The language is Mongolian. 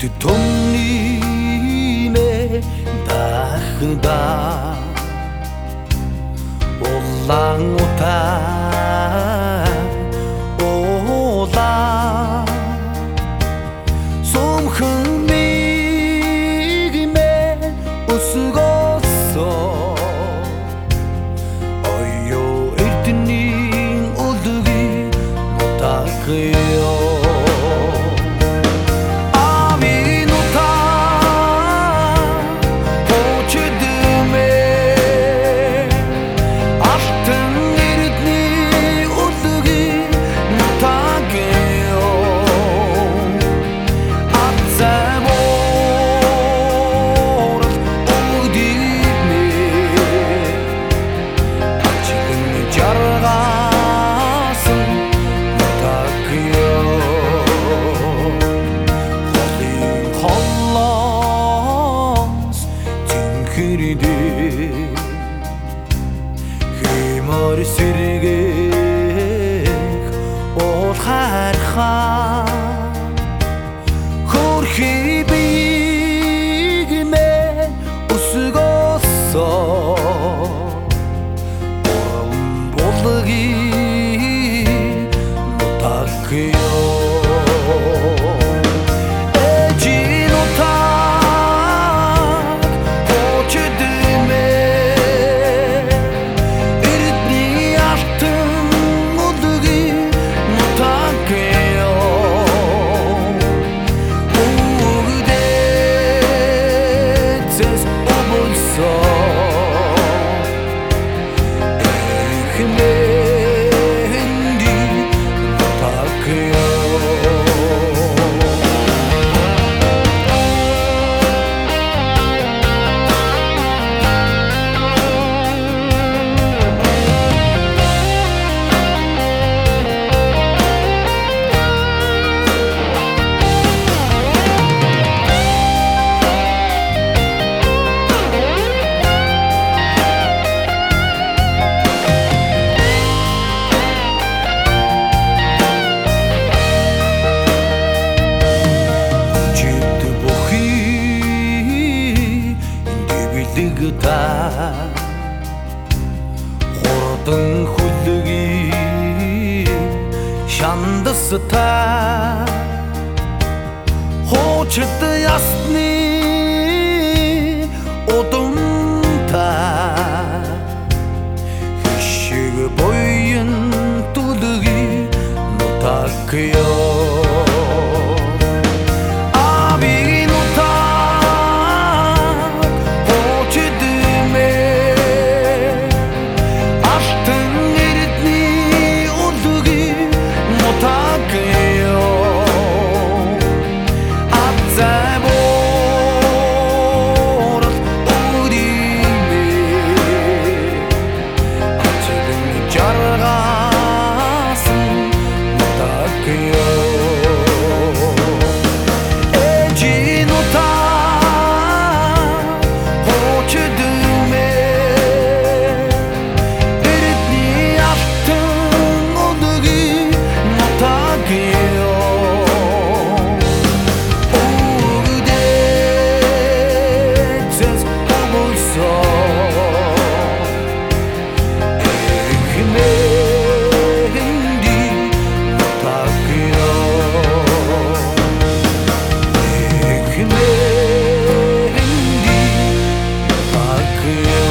шүтэнд томнime дахда улаан утаа хэмээр сэргээх ол хархаа. Хөрхи бигмэ өсгөөсөө болги нутагё та хурдан хүлги шандас та. Хоочд ясны удам та. Хишиг боён түлги нутагё here